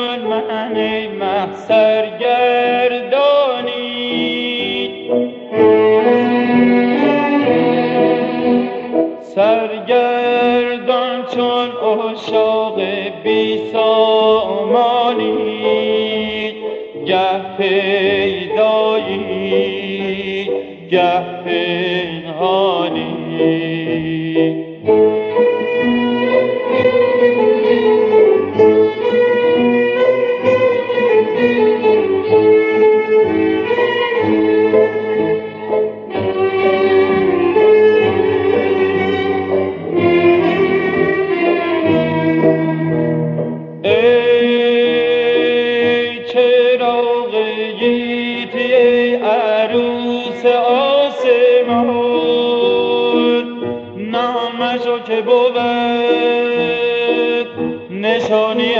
من ای مه سرگرد بود. نشانی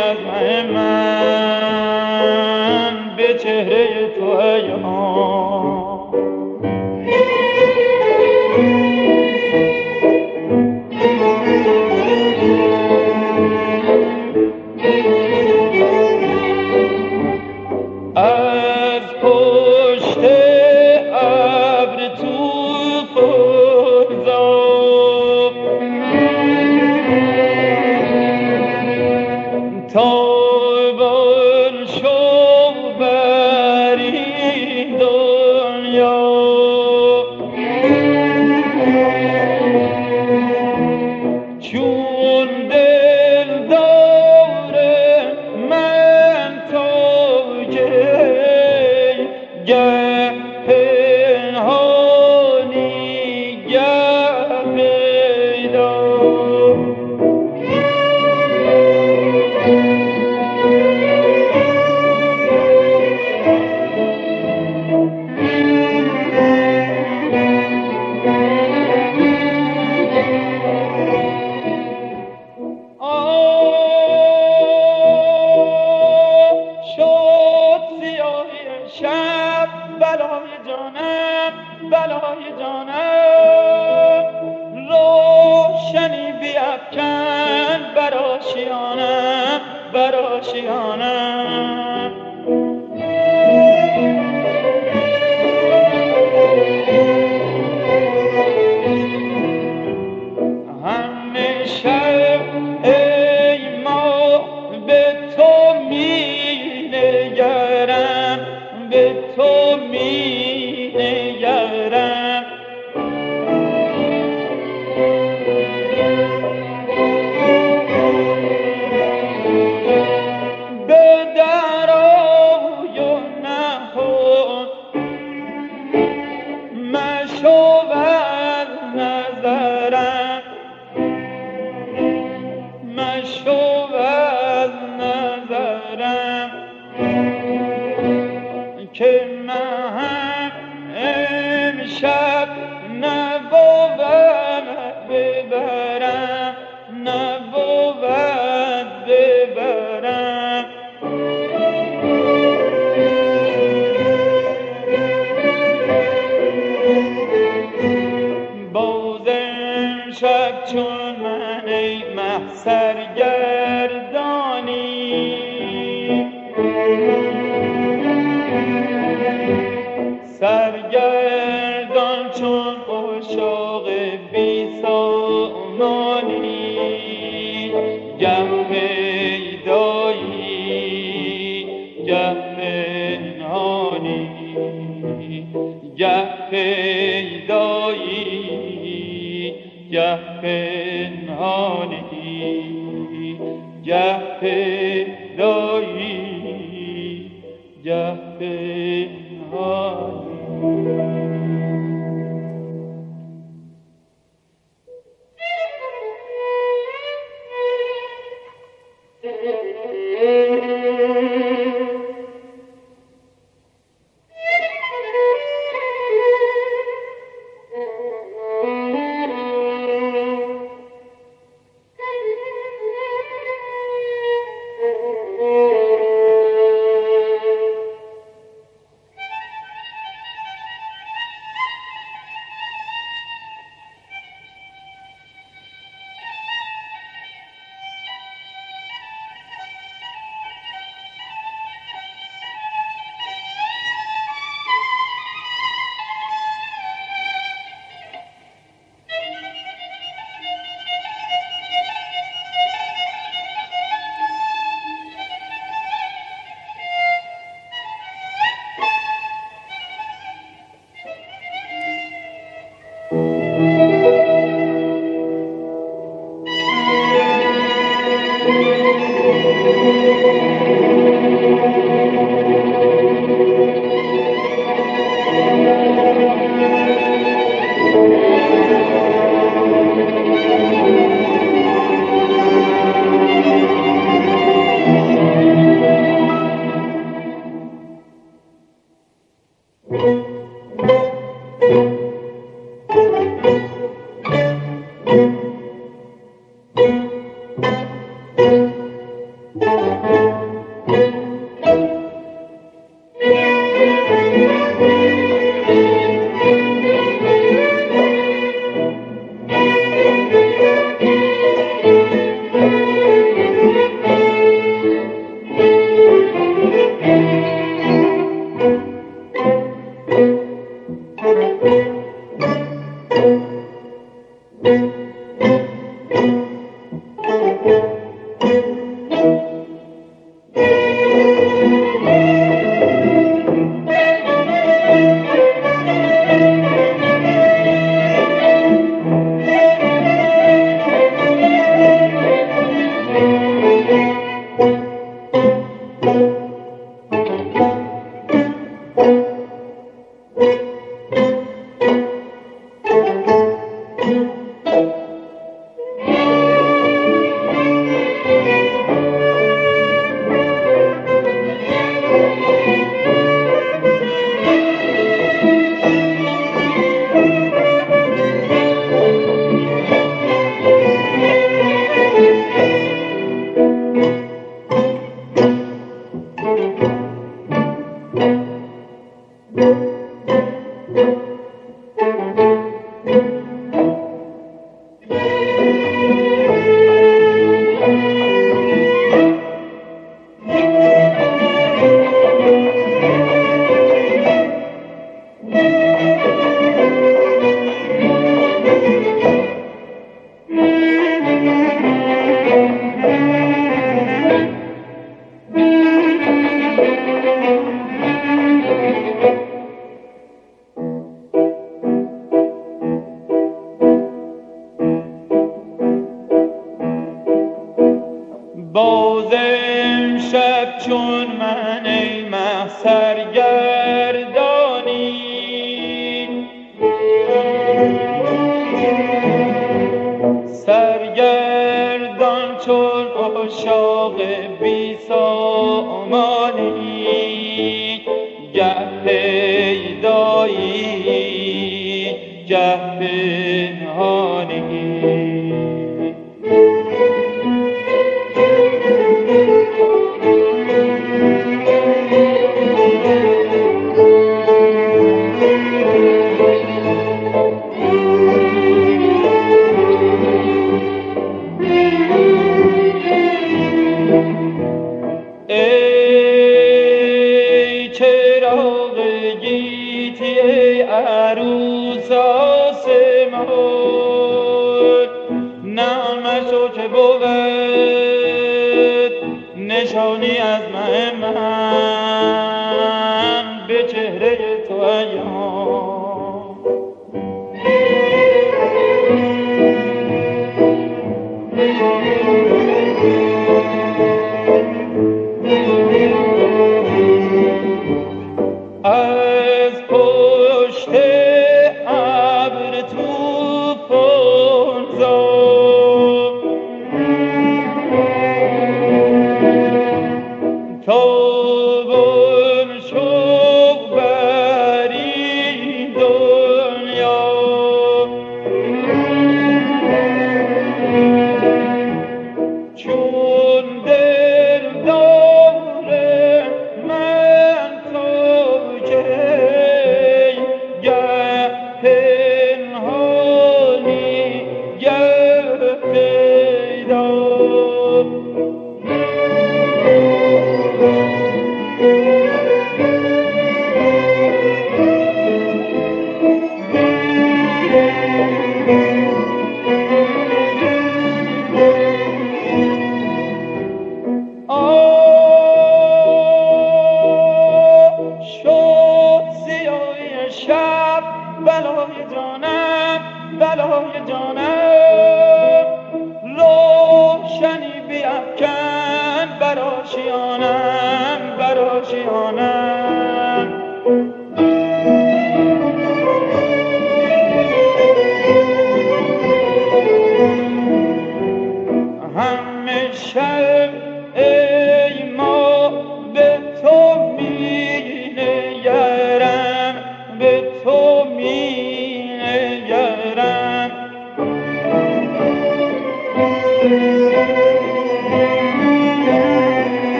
شب بلای جانم بلای جانم. روشنی بیفکن براشیانم براشیانم که من امشب نبود ببرم نبود ببرم. باز امشب چون من ای مه سرگردانی گه پنهانی گه باز گه بلای